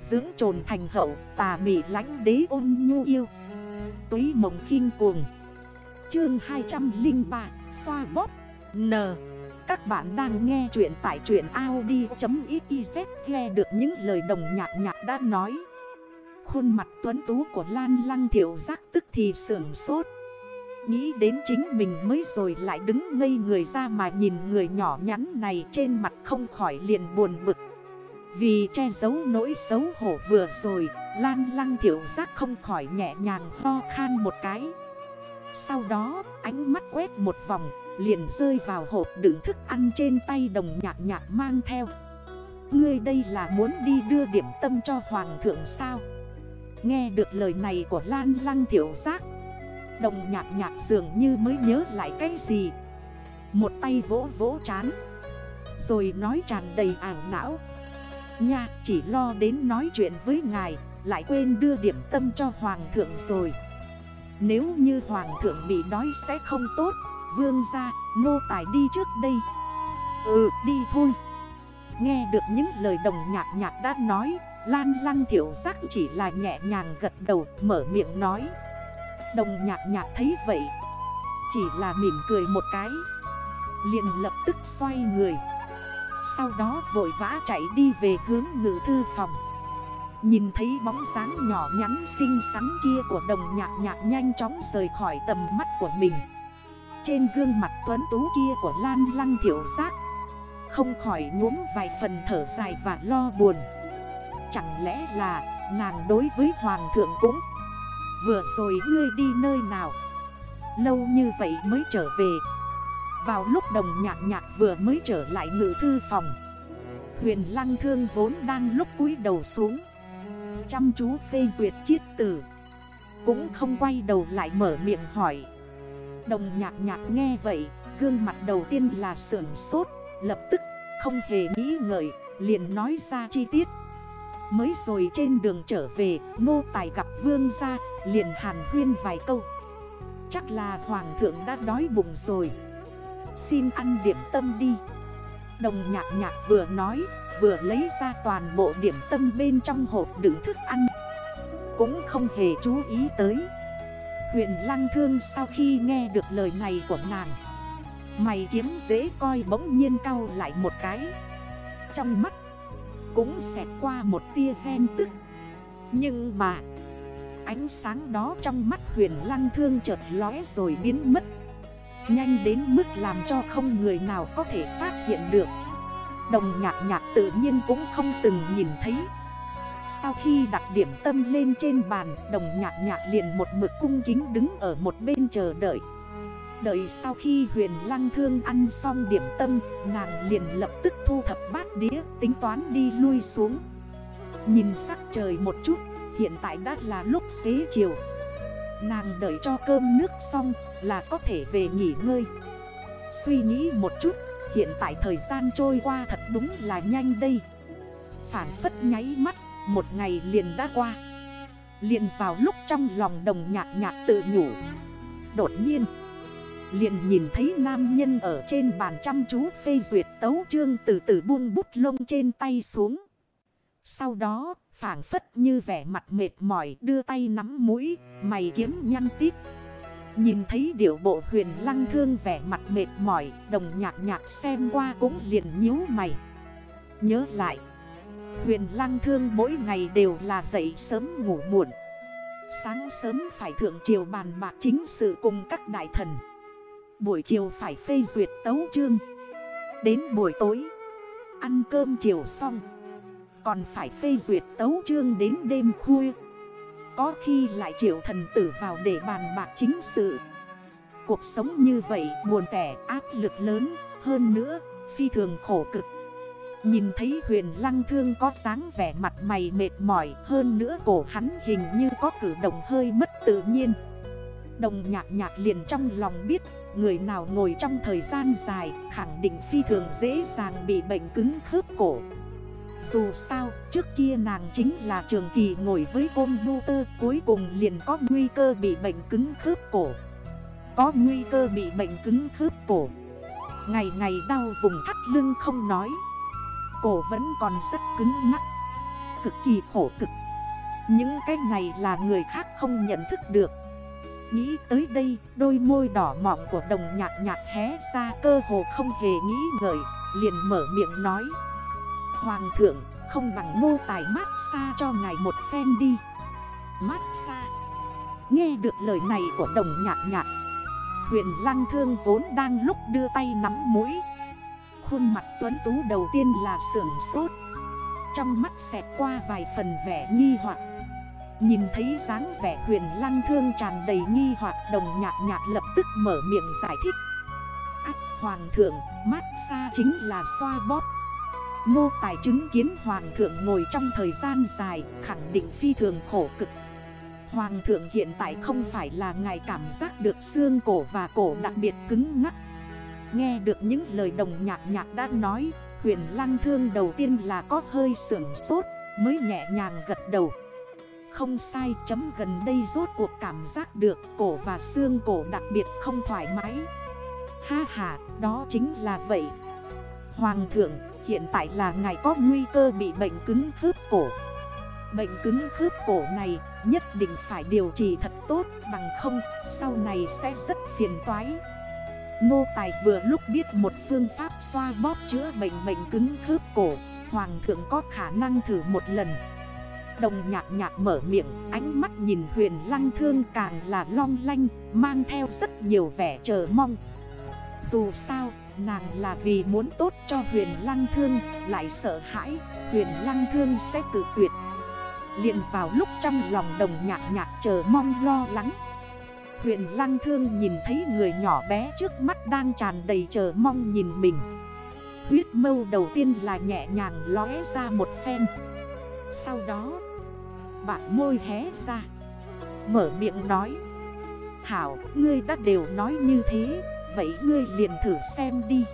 Dưỡng trồn thành hậu, tà mị lánh đế ôn nhu yêu. Túy mộng khinh cuồng. Chương 203 Xoa bóp, N. Các bạn đang nghe chuyện tại chuyện Audi.xyz Nghe được những lời đồng nhạc nhạc đã nói. Khuôn mặt tuấn tú của Lan Lăng thiểu giác tức thì sưởng sốt. Nghĩ đến chính mình mới rồi lại đứng ngây người ra mà nhìn người nhỏ nhắn này trên mặt không khỏi liền buồn bực. Vì che giấu nỗi xấu hổ vừa rồi, Lan lăng thiểu giác không khỏi nhẹ nhàng ho khan một cái. Sau đó, ánh mắt quét một vòng, Liền rơi vào hộp đựng thức ăn trên tay đồng nhạc nhạc mang theo. Ngươi đây là muốn đi đưa điểm tâm cho hoàng thượng sao? Nghe được lời này của Lan lăng thiểu giác, Đồng nhạc nhạc dường như mới nhớ lại cái gì. Một tay vỗ vỗ chán, Rồi nói tràn đầy ảo não. Nha, chỉ lo đến nói chuyện với ngài, Lại quên đưa điểm tâm cho hoàng thượng rồi. Nếu như hoàng thượng bị đói sẽ không tốt, Vương ra nô tài đi trước đây. Ừ đi thôi. Nghe được những lời đồng nhạc nhạc đã nói, Lan lăng thiểu giác chỉ là nhẹ nhàng gật đầu, mở miệng nói. Đồng nhạc nhạc thấy vậy, Chỉ là mỉm cười một cái, liền lập tức xoay người. Sau đó vội vã chạy đi về hướng ngự thư phòng. Nhìn thấy bóng dáng nhỏ nhắn xinh xắn kia của đồng nhạc nhạc nhanh chóng rời khỏi tầm mắt của mình. Trên gương mặt tuấn tú kia của Lan Lăng thiểu giác, Không khỏi nhuốm vài phần thở dài và lo buồn. Chẳng lẽ là nàng đối với hoàng thượng cũng? Vừa rồi ngươi đi nơi nào? Lâu như vậy mới trở về vào lúc đồng nhạc nhạc vừa mới trở lại ngự thư phòng, Huyền lăng thương vốn đang lúc cúi đầu xuống. Chăm chú phê duyệt chiết tử Cũng không quay đầu lại mở miệng hỏi. Đồng nhạc nhạc nghe vậy, Gương mặt đầu tiên là sưởng sốt, Lập tức không hề nghĩ ngợi, Liền nói ra chi tiết. Mới rồi trên đường trở về Nô tài gặp vương gia, Liền hàn huyên vài câu. Chắc là hoàng thượng đã đói bụng rồi. Xin ăn điểm tâm đi. Đồng nhạc nhạc vừa nói, Vừa lấy ra toàn bộ điểm tâm bên trong hộp đựng thức ăn. Cũng không hề chú ý tới. Huyền lăng thương sau khi nghe được lời này của nàng, Mày kiếm dễ coi bỗng nhiên cau lại một cái. Trong mắt cũng xẹt qua một tia ghen tức. Nhưng mà Ánh sáng đó trong mắt huyền lăng thương chợt lóe rồi biến mất. Nhanh đến mức làm cho không người nào có thể phát hiện được. Đồng nhạc nhạc tự nhiên cũng không từng nhìn thấy. Sau khi đặt điểm tâm lên trên bàn, Đồng nhạc nhạc liền một mực cung kính đứng ở một bên chờ đợi. Đợi sau khi huyền lăng thương ăn xong điểm tâm, Nàng liền lập tức thu thập bát đĩa, tính toán đi lui xuống. Nhìn sắc trời một chút, Hiện tại đã là lúc xế chiều. Nàng đợi cho cơm nước xong là có thể về nghỉ ngơi Suy nghĩ một chút Hiện tại thời gian trôi qua thật đúng là nhanh đây Phản phất nháy mắt Một ngày liền đã qua Liền vào lúc trong lòng đồng nhạc nhạc tự nhủ Đột nhiên liền nhìn thấy nam nhân ở trên bàn chăm chú phê duyệt tấu chương từ từ buông bút lông trên tay xuống. Sau đó, phản phất như vẻ mặt mệt mỏi đưa tay nắm mũi, mày kiếm nhăn tít. Nhìn thấy điệu bộ huyền lăng thương vẻ mặt mệt mỏi, đồng nhạc nhạc xem qua cũng liền nhíu mày. Nhớ lại, huyền lăng thương mỗi ngày đều là dậy sớm ngủ muộn. Sáng sớm phải thượng triều bàn bạc chính sự cùng các đại thần. Buổi chiều phải phê duyệt tấu chương Đến buổi tối Ăn cơm chiều xong Còn phải phê duyệt tấu chương đến đêm khuya có khi lại triệu thần tử vào để bàn bạc chính sự. Cuộc sống như vậy buồn tẻ, áp lực lớn, Hơn nữa, phi thường khổ cực. Nhìn thấy huyền lăng thương có sáng vẻ mặt mày mệt mỏi, Hơn nữa cổ hắn hình như có cử động hơi mất tự nhiên. Đồng nhạc nhạc liền trong lòng biết, Người nào ngồi trong thời gian dài khẳng định phi thường dễ dàng bị bệnh cứng khớp cổ. Dù sao, trước kia nàng chính là trường kỳ ngồi với computer Cuối cùng liền có nguy cơ bị bệnh cứng khớp cổ. Có nguy cơ bị bệnh cứng khớp cổ. Ngày ngày đau vùng thắt lưng không nói. Cổ vẫn còn rất cứng ngắc. Cực kỳ khổ cực. Những cái này là người khác không nhận thức được. Nghĩ tới đây, đôi môi đỏ mọng của đồng nhạc nhạc hé ra, cơ hồ không hề nghĩ ngợi, Liền mở miệng nói. Hoàng thượng, không bằng mô tài mát xa cho ngài một phen đi. Mát xa. Nghe được lời này của đồng nhạc nhạc. Huyền lăng thương vốn đang lúc đưa tay nắm mũi. Khuôn mặt tuấn tú đầu tiên là sưởng sốt. Trong mắt xẹt qua vài phần vẻ nghi hoặc. Nhìn thấy dáng vẻ huyền lăng thương tràn đầy nghi hoặc, Đồng nhạc nhạc lập tức mở miệng giải thích. Ác hoàng thượng, mát xa chính là xoa bóp. Ngô tài chứng kiến hoàng thượng ngồi trong thời gian dài, Khẳng định phi thường khổ cực. Hoàng thượng hiện tại không phải là ngài cảm giác được xương cổ và cổ đặc biệt cứng ngắc. Nghe được những lời đồng nhạc nhạc đã nói, Huyền lăng thương đầu tiên là có hơi sưởng sốt, Mới nhẹ nhàng gật đầu. Không sai, chấm gần đây rốt cuộc cảm giác được Cổ và xương cổ đặc biệt không thoải mái. Ha ha, đó chính là vậy. Hoàng thượng hiện tại là ngài có nguy cơ bị bệnh cứng khớp cổ. Bệnh cứng khớp cổ này nhất định phải điều trị thật tốt, Bằng không, sau này sẽ rất phiền toái. Ngô Tài vừa lúc biết một phương pháp xoa bóp chữa bệnh bệnh cứng khớp cổ, Hoàng thượng có khả năng thử một lần. Đồng nhạc nhạc mở miệng, Ánh mắt nhìn huyền lăng thương càng là long lanh, Mang theo rất nhiều vẻ chờ mong. Dù sao nàng là vì muốn tốt cho huyền lăng thương Lại sợ hãi huyền lăng thương sẽ cử tuyệt. Liền vào lúc trong lòng đồng nhạc nhạc chờ mong lo lắng. Huyền lăng thương nhìn thấy người nhỏ bé trước mắt đang tràn đầy chờ mong nhìn mình. Huyết mâu đầu tiên là nhẹ nhàng lóe ra một phen. Sau đó Bạn môi hé ra Mở miệng nói Hảo, ngươi đã đều nói như thế Vậy ngươi liền thử xem đi.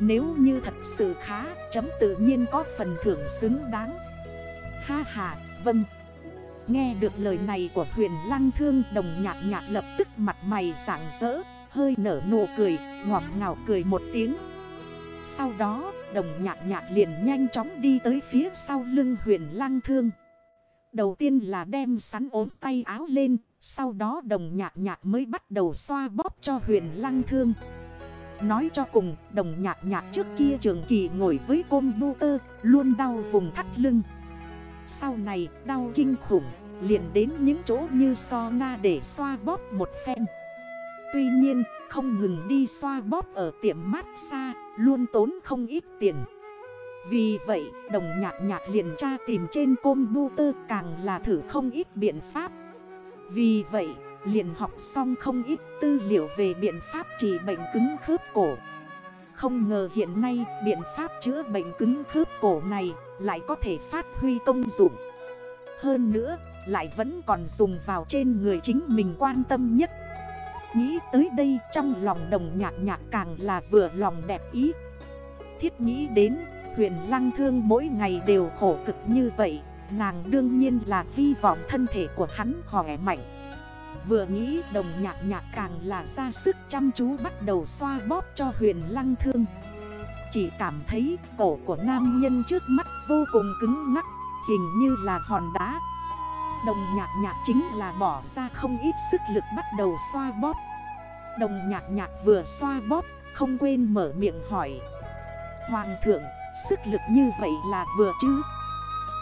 Nếu như thật sự khá Chấm tự nhiên có phần thưởng xứng đáng. Ha ha, vâng. Nghe được lời này của huyền lăng thương đồng nhạc nhạc lập tức mặt mày sảng rỡ Hơi nở nụ cười, ngọt ngào cười một tiếng. Sau đó đồng nhạc nhạc liền nhanh chóng đi tới phía sau lưng huyền lăng thương. Đầu tiên là đem sắn ốm tay áo lên sau đó đồng nhạc nhạc mới bắt đầu xoa bóp cho huyền lăng thương. Nói cho cùng, đồng nhạc nhạc trước kia trường kỳ ngồi với côn bu tơ Luôn đau vùng thắt lưng. Sau này, đau kinh khủng, Liền đến những chỗ như so na để xoa bóp một phen. Tuy nhiên, không ngừng đi xoa bóp ở tiệm mát xa Luôn tốn không ít tiền. Vì vậy, đồng nhạc nhạc liền tra tìm trên computer càng là thử không ít biện pháp. Vì vậy, liền học xong không ít tư liệu về biện pháp trị bệnh cứng khớp cổ. Không ngờ hiện nay biện pháp chữa bệnh cứng khớp cổ này lại có thể phát huy công dụng. Hơn nữa, lại vẫn còn dùng vào trên người chính mình quan tâm nhất. Nghĩ tới đây trong lòng đồng nhạc nhạc càng là vừa lòng đẹp ý. Thiết nghĩ đến, huyền lăng thương mỗi ngày đều khổ cực như vậy. Nàng đương nhiên là hy vọng thân thể của hắn khỏe mạnh. Vừa nghĩ đồng nhạc nhạc càng là ra sức chăm chú bắt đầu xoa bóp cho huyền lăng thương. Chỉ cảm thấy cổ của nam nhân trước mắt vô cùng cứng ngắc, Hình như là hòn đá. Đồng nhạc nhạc chính là bỏ ra không ít sức lực bắt đầu xoa bóp. Đồng nhạc nhạc vừa xoa bóp, không quên mở miệng hỏi. Hoàng thượng, sức lực như vậy là vừa chứ?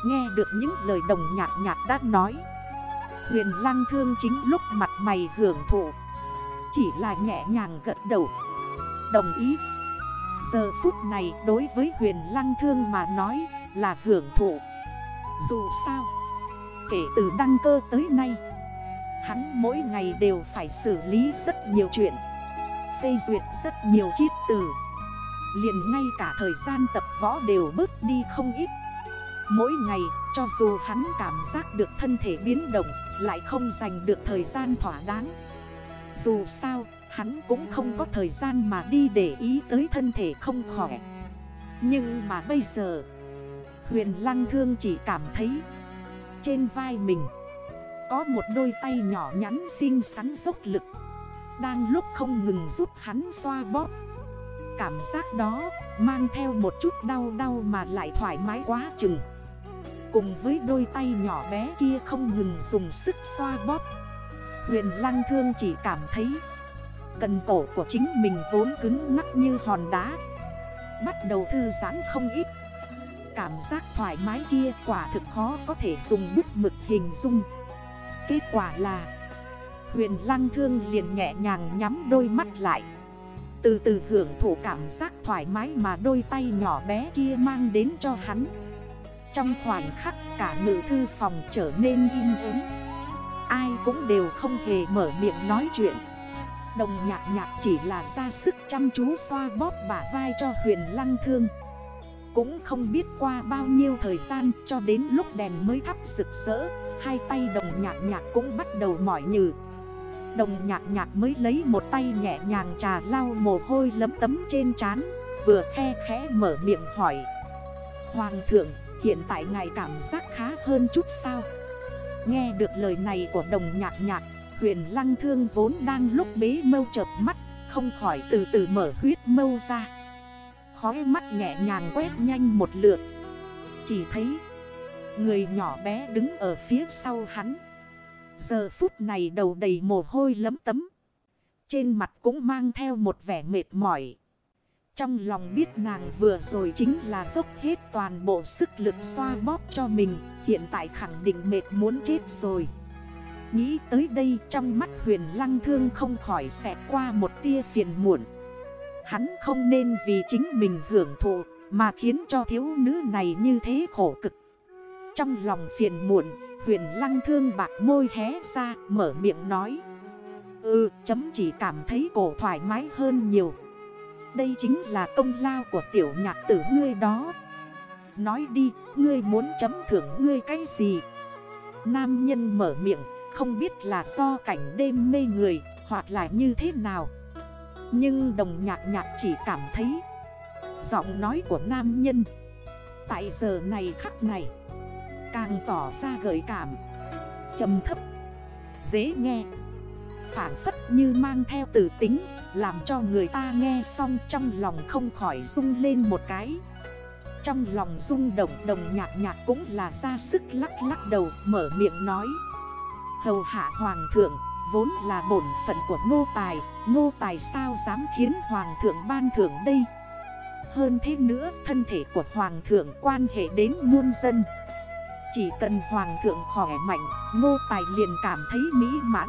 Nghe được những lời đồng nhạc nhạc đã nói. Huyền Lang thương chính lúc mặt mày hưởng thụ, Chỉ là nhẹ nhàng gật đầu. Đồng ý. Giờ phút này đối với huyền lăng thương mà nói là hưởng thụ. Dù sao, Kể từ đăng cơ tới nay, Hắn mỗi ngày đều phải xử lý rất nhiều chuyện, Phê duyệt rất nhiều chiết từ. Liền ngay cả thời gian tập võ đều bớt đi không ít. Mỗi ngày, cho dù hắn cảm giác được thân thể biến động, Lại không dành được thời gian thỏa đáng. Dù sao, hắn cũng không có thời gian mà đi để ý tới thân thể không khỏe. Nhưng mà bây giờ, Huyền Lăng Thương chỉ cảm thấy, Trên vai mình, Có một đôi tay nhỏ nhắn xinh xắn dốc lực, Đang lúc không ngừng giúp hắn xoa bóp. Cảm giác đó, mang theo một chút đau đau mà lại thoải mái quá chừng. Cùng với đôi tay nhỏ bé kia không ngừng dùng sức xoa bóp. Huyền lăng thương chỉ cảm thấy Cần cổ của chính mình vốn cứng ngắt như hòn đá. Bắt đầu thư giãn không ít. Cảm giác thoải mái kia quả thực khó có thể dùng bút mực hình dung. Kết quả là, Huyền lăng thương liền nhẹ nhàng nhắm đôi mắt lại. Từ từ hưởng thụ cảm giác thoải mái mà đôi tay nhỏ bé kia mang đến cho hắn. Trong khoảnh khắc cả ngự thư phòng trở nên im ắng. Ai cũng đều không hề mở miệng nói chuyện. Đồng nhạc nhạc chỉ là ra sức chăm chú xoa bóp bả vai cho huyền lăng thương. Cũng không biết qua bao nhiêu thời gian cho đến lúc đèn mới thắp rực rỡ, Hai tay đồng nhạc nhạc cũng bắt đầu mỏi nhừ. Đồng nhạc nhạc mới lấy một tay nhẹ nhàng trà lau mồ hôi lấm tấm trên trán, Vừa khe khẽ mở miệng hỏi. Hoàng thượng hiện tại ngài cảm giác khá hơn chút sao? Nghe được lời này của đồng nhạc nhạc, Huyền lăng thương vốn đang lúc bế mâu chợp mắt, Không khỏi từ từ mở huyết mâu ra. Khói mắt nhẹ nhàng quét nhanh một lượt. Chỉ thấy, Người nhỏ bé đứng ở phía sau hắn. Giờ phút này đầu đầy mồ hôi lấm tấm. Trên mặt cũng mang theo một vẻ mệt mỏi. Trong lòng biết nàng vừa rồi chính là dốc hết toàn bộ sức lực xoa bóp cho mình, Hiện tại khẳng định mệt muốn chết rồi. Nghĩ tới đây trong mắt huyền lăng thương không khỏi xẹt qua một tia phiền muộn. Hắn không nên vì chính mình hưởng thụ Mà khiến cho thiếu nữ này như thế khổ cực. Trong lòng phiền muộn, Huyền lăng thương bạc môi hé ra, mở miệng nói. Ừ chấm chỉ cảm thấy cổ thoải mái hơn nhiều. Đây chính là công lao của tiểu nhạc tử ngươi đó. Nói đi, ngươi muốn chấm thưởng ngươi cái gì? Nam nhân mở miệng, không biết là do cảnh đêm mê người, hoặc là như thế nào. Nhưng đồng nhạc nhạc chỉ cảm thấy, Giọng nói của nam nhân, Tại giờ này khắc này, Càng tỏ ra gợi cảm, trầm thấp, Dễ nghe. Phản phất như mang theo tử tính, Làm cho người ta nghe xong trong lòng không khỏi rung lên một cái. Trong lòng rung động đồng nhạc nhạc cũng là ra sức lắc lắc đầu, mở miệng nói. Hầu hạ hoàng thượng, Vốn là bổn phận của ngô tài Ngô tài sao dám khiến hoàng thượng ban thưởng đây? Hơn thế nữa, thân thể của hoàng thượng quan hệ đến muôn dân. Chỉ cần hoàng thượng khỏe mạnh, Ngô tài liền cảm thấy mỹ mãn.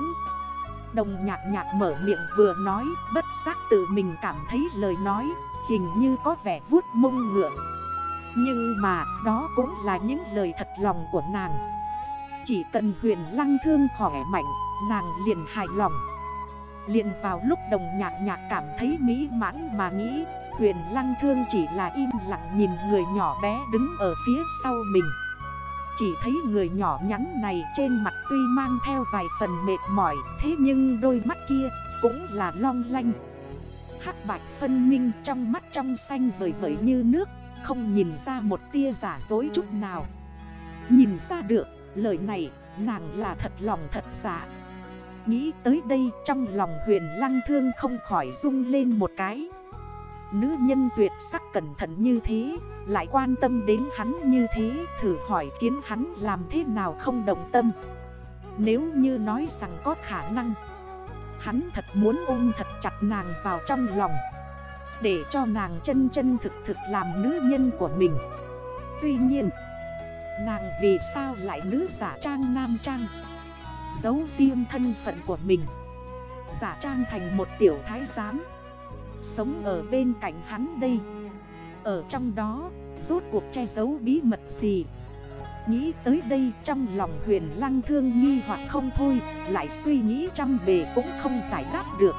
Đồng nhạc nhạc mở miệng vừa nói, Bất giác tự mình cảm thấy lời nói, Hình như có vẻ vuốt mông ngựa. Nhưng mà, đó cũng là những lời thật lòng của nàng. Chỉ cần huyền lăng thương khỏe mạnh, Nàng liền hài lòng. Liền vào lúc đồng nhạc nhạc cảm thấy mỹ mãn mà nghĩ, Huyền lăng thương chỉ là im lặng nhìn người nhỏ bé đứng ở phía sau mình. Chỉ thấy người nhỏ nhắn này trên mặt tuy mang theo vài phần mệt mỏi, Thế nhưng đôi mắt kia cũng là long lanh. Hắc bạch phân minh trong mắt trong xanh vời vời như nước, Không nhìn ra một tia giả dối chút nào. Nhìn ra được, Lời này, nàng là thật lòng thật giả. Nghĩ tới đây trong lòng huyền lăng thương không khỏi rung lên một cái. Nữ nhân tuyệt sắc cẩn thận như thế lại quan tâm đến hắn như thế, Thử hỏi kiến hắn làm thế nào không động tâm. Nếu như nói rằng có khả năng, Hắn thật muốn ôm thật chặt nàng vào trong lòng, Để cho nàng chân chân thực thực làm nữ nhân của mình. Tuy nhiên, Nàng vì sao lại nữ giả trang nam trang, Giấu riêng thân phận của mình, Giả trang thành một tiểu thái giám, Sống ở bên cạnh hắn đây? Ở trong đó, Rốt cuộc che giấu bí mật gì? Nghĩ tới đây trong lòng huyền lăng thương nghi hoặc không thôi, Lại suy nghĩ trăm bề cũng không giải đáp được.